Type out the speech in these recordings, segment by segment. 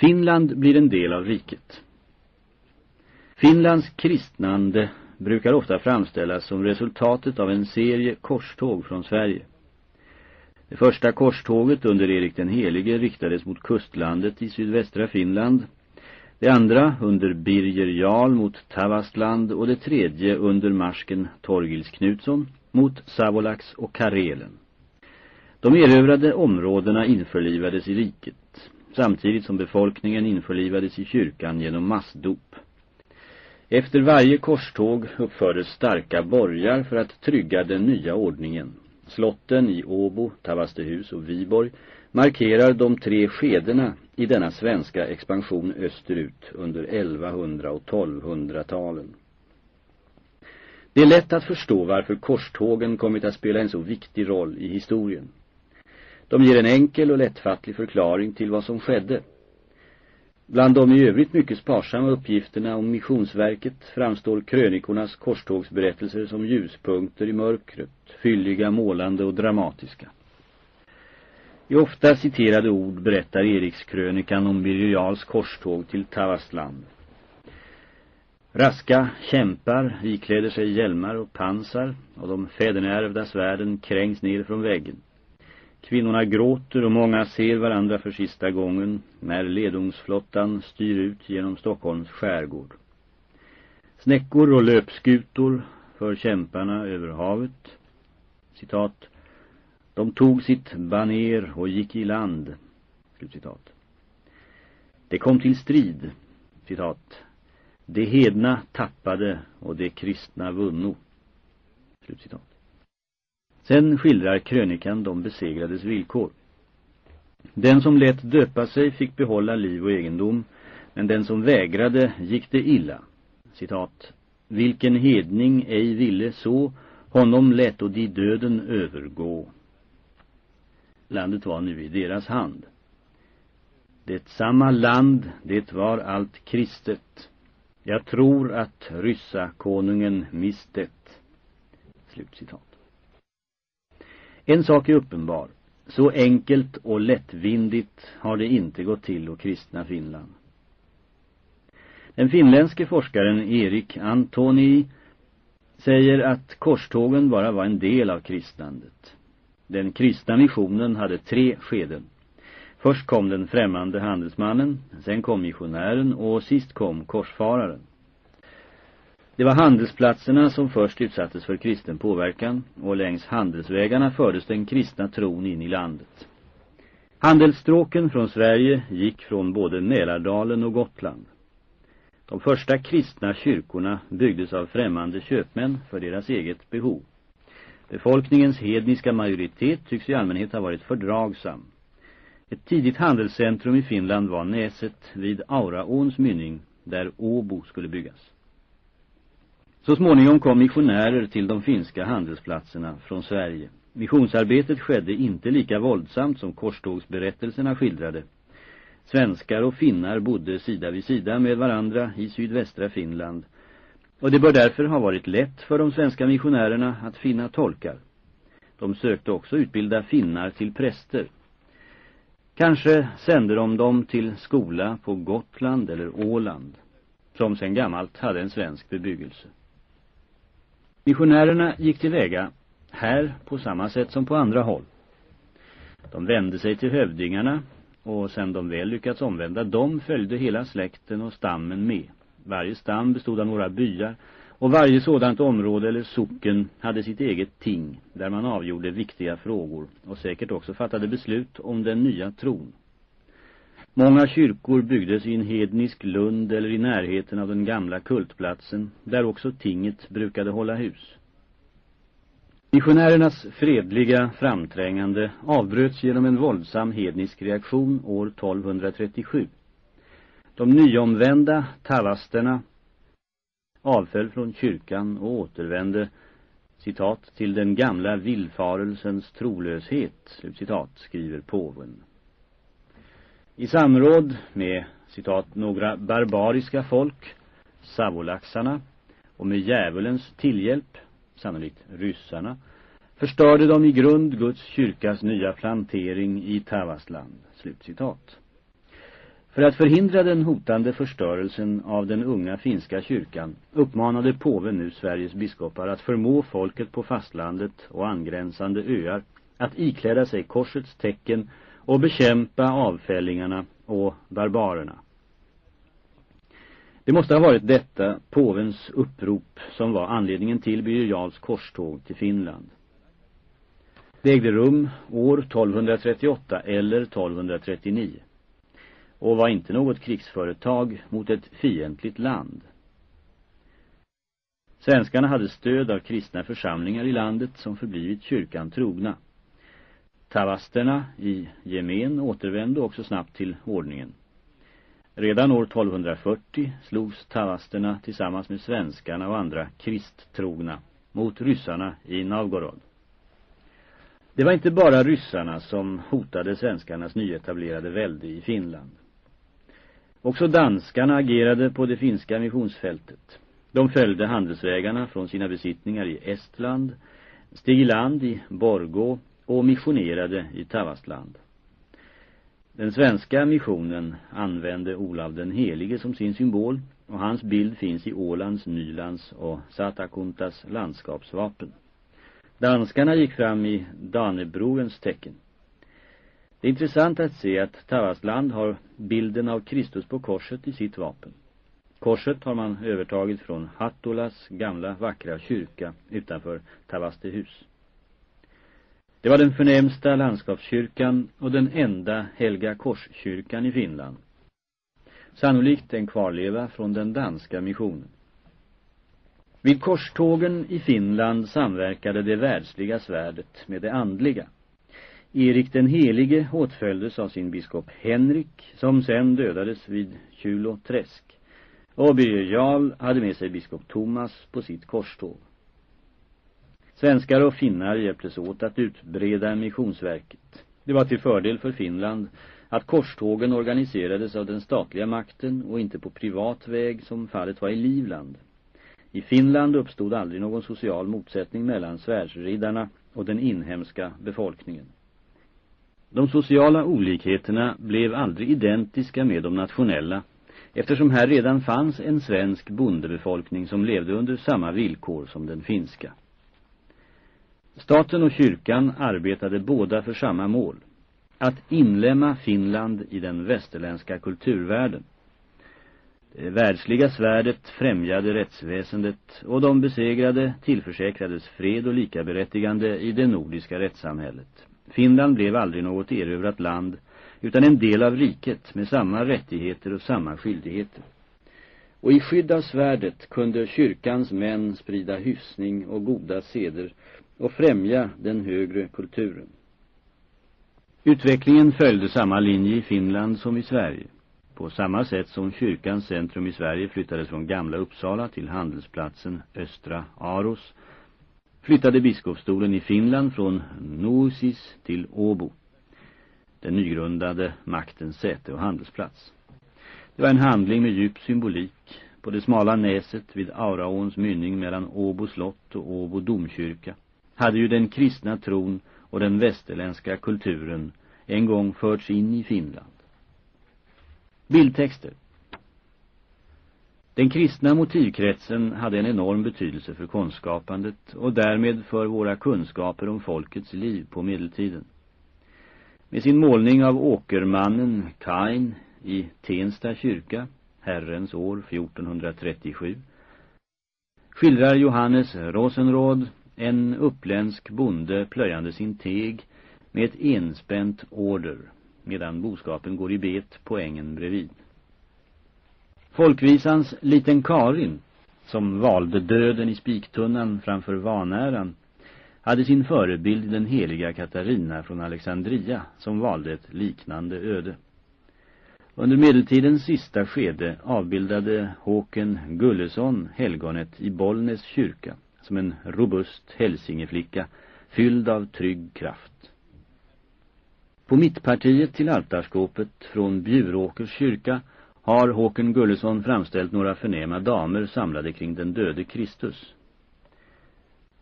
Finland blir en del av riket. Finlands kristnande brukar ofta framställas som resultatet av en serie korståg från Sverige. Det första korståget under Erik den Helige riktades mot kustlandet i sydvästra Finland. Det andra under Birger Jarl mot Tavastland och det tredje under marsken Torgils Knutsson mot Savolax och Karelen. De erövrade områdena införlivades i riket, samtidigt som befolkningen införlivades i kyrkan genom massdop. Efter varje korståg uppfördes starka borgar för att trygga den nya ordningen. Slotten i Åbo, Tavastehus och Viborg markerar de tre skedena i denna svenska expansion österut under 1100- och 1200-talen. Det är lätt att förstå varför korstågen kommit att spela en så viktig roll i historien. De ger en enkel och lättfattlig förklaring till vad som skedde. Bland de i övrigt mycket sparsamma uppgifterna om missionsverket framstår krönikornas korstågsberättelser som ljuspunkter i mörkret, fylliga, målande och dramatiska. I ofta citerade ord berättar Erikskrönikan om Birger Jarls korståg till Tavastland. Raska kämpar ikläder sig hjälmar och pansar och de fäderneärvda svärden krängs ner från väggen. Kvinnorna gråter och många ser varandra för sista gången när ledungsflottan styr ut genom Stockholms skärgård. Snäckor och löpskutor för kämparna över havet. Citat. De tog sitt baner och gick i land. Slutcitat. Det kom till strid. Citat. Det hedna tappade och det kristna vunno. Slutcitat. Sen skildrar krönikan de besegrades villkor. Den som lät döpa sig fick behålla liv och egendom, men den som vägrade gick det illa. Citat. Vilken hedning ej ville så, honom lät och de döden övergå. Landet var nu i deras hand. Det samma land, det var allt kristet. Jag tror att ryssa konungen mistet. Slutcitat. En sak är uppenbar. Så enkelt och lättvindigt har det inte gått till att kristna Finland. Den finländske forskaren Erik Antoni säger att korstågen bara var en del av kristnandet. Den kristna missionen hade tre skeden. Först kom den främmande handelsmannen, sen kom missionären och sist kom korsfararen. Det var handelsplatserna som först utsattes för kristen påverkan och längs handelsvägarna fördes den kristna tron in i landet. Handelsstråken från Sverige gick från både Mälardalen och Gotland. De första kristna kyrkorna byggdes av främmande köpmän för deras eget behov. Befolkningens hedniska majoritet tycks i allmänhet ha varit fördragsam. Ett tidigt handelscentrum i Finland var Näset vid Auraåns mynning där Åbo skulle byggas. Så småningom kom missionärer till de finska handelsplatserna från Sverige. Missionsarbetet skedde inte lika våldsamt som korstågsberättelserna skildrade. Svenskar och finnar bodde sida vid sida med varandra i sydvästra Finland. Och det bör därför ha varit lätt för de svenska missionärerna att finna tolkar. De sökte också utbilda finnar till präster. Kanske sände de dem till skola på Gotland eller Åland, som sedan gammalt hade en svensk bebyggelse. Missionärerna gick tillväga här på samma sätt som på andra håll. De vände sig till hövdingarna och sedan de väl lyckats omvända dem följde hela släkten och stammen med. Varje stam bestod av några byar och varje sådant område eller socken hade sitt eget ting där man avgjorde viktiga frågor och säkert också fattade beslut om den nya tron. Många kyrkor byggdes i en hednisk lund eller i närheten av den gamla kultplatsen, där också tinget brukade hålla hus. Missionärernas fredliga framträngande avbröts genom en våldsam hednisk reaktion år 1237. De nyomvända tavasterna avföll från kyrkan och återvände citat, till den gamla villfarelsens trolöshet, citat, skriver påven. I samråd med, citat, några barbariska folk, savolaxarna, och med djävulens tillhjälp, sannolikt ryssarna, förstörde de i grund Guds kyrkas nya plantering i Tavasland. Slutcitat. För att förhindra den hotande förstörelsen av den unga finska kyrkan uppmanade påven nu Sveriges biskopar att förmå folket på fastlandet och angränsande öar att ikläda sig korsets tecken och bekämpa avfällingarna och barbarerna. Det måste ha varit detta påvens upprop som var anledningen till Birger Jarls korståg till Finland. Det ägde rum år 1238 eller 1239 och var inte något krigsföretag mot ett fientligt land. Svenskarna hade stöd av kristna församlingar i landet som förblivit kyrkan trogna. Tavasterna i gemen återvände också snabbt till ordningen. Redan år 1240 slogs tavasterna tillsammans med svenskarna och andra kristtrogna mot ryssarna i Novgorod. Det var inte bara ryssarna som hotade svenskarnas nyetablerade välde i Finland. Också danskarna agerade på det finska missionsfältet. De följde handelsvägarna från sina besittningar i Estland, steg i land i Borgå och missionerade i Tavastland. Den svenska missionen använde Olav den helige som sin symbol och hans bild finns i Ålands, Nylands och Satakuntas landskapsvapen. Danskarna gick fram i Danebroens tecken. Det är intressant att se att Tavastland har bilden av Kristus på korset i sitt vapen. Korset har man övertagit från Hattolas gamla vackra kyrka utanför Tavastehus. Det var den förnämsta landskapskyrkan och den enda Helga korskyrkan i Finland. Sannolikt en kvarleva från den danska missionen. Vid korstågen i Finland samverkade det världsliga svärdet med det andliga. Erik den helige åtföljdes av sin biskop Henrik som sen dödades vid Kjulo träsk. Och Birger Jarl hade med sig biskop Thomas på sitt korståg. Svenskar och finnar hjälptes åt att utbreda missionsverket. Det var till fördel för Finland att korstågen organiserades av den statliga makten och inte på privat väg som fallet var i Livland. I Finland uppstod aldrig någon social motsättning mellan svärdsriddarna och den inhemska befolkningen. De sociala olikheterna blev aldrig identiska med de nationella eftersom här redan fanns en svensk bondebefolkning som levde under samma villkor som den finska. Staten och kyrkan arbetade båda för samma mål. Att inlemma Finland i den västerländska kulturvärlden. Det världsliga svärdet främjade rättsväsendet och de besegrade tillförsäkrades fred och likaberättigande i det nordiska rättssamhället. Finland blev aldrig något erövrat land utan en del av riket med samma rättigheter och samma skyldigheter. Och i skydd av svärdet kunde kyrkans män sprida hyfsning och goda seder och främja den högre kulturen. Utvecklingen följde samma linje i Finland som i Sverige. På samma sätt som kyrkans centrum i Sverige flyttades från Gamla Uppsala till handelsplatsen Östra Aros flyttade biskopsstolen i Finland från Nuusis till Åbo, den nygrundade maktens säte och handelsplats. Det var en handling med djup symbolik på det smala näset vid Auraåns mynning mellan Åbo slott och Åbo domkyrka hade ju den kristna tron och den västerländska kulturen en gång förts in i Finland. Bildtexter Den kristna motivkretsen hade en enorm betydelse för konstskapandet och därmed för våra kunskaper om folkets liv på medeltiden. Med sin målning av åkermannen Kain i Tensta kyrka, Herrens år 1437, skildrar Johannes Rosenråd en uppländsk bonde plöjande sin teg med ett enspänt order medan boskapen går i bet på ängen bredvid. Folkvisans Liten Karin, som valde döden i spiktunnan framför vanäran, hade sin förebild den heliga Katarina från Alexandria som valde ett liknande öde. Under medeltidens sista skede avbildade Håken Gullesson helgonet i Bollnäs kyrka som en robust hälsingeflicka fylld av trygg kraft. På mittpartiet till altarskåpet från Bjuråkers kyrka har Håken Gullesson framställt några förnäma damer samlade kring den döde Kristus.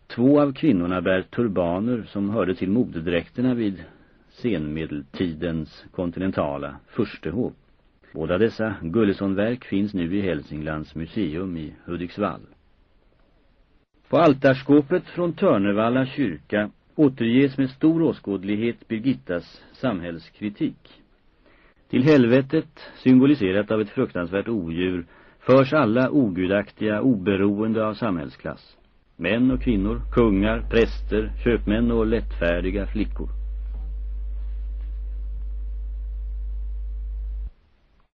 Två av kvinnorna bär turbaner som hörde till modedräkterna vid senmedeltidens kontinentala furstehov. Båda dessa Gullesonverk finns nu i Hälsinglands museum i Hudiksvall. På altarskåpet från Törnevalla kyrka återges med stor åskådlighet Birgittas samhällskritik. Till helvetet, symboliserat av ett fruktansvärt odjur, förs alla ogudaktiga oberoende av samhällsklass. Män och kvinnor, kungar, präster, köpmän och lättfärdiga flickor.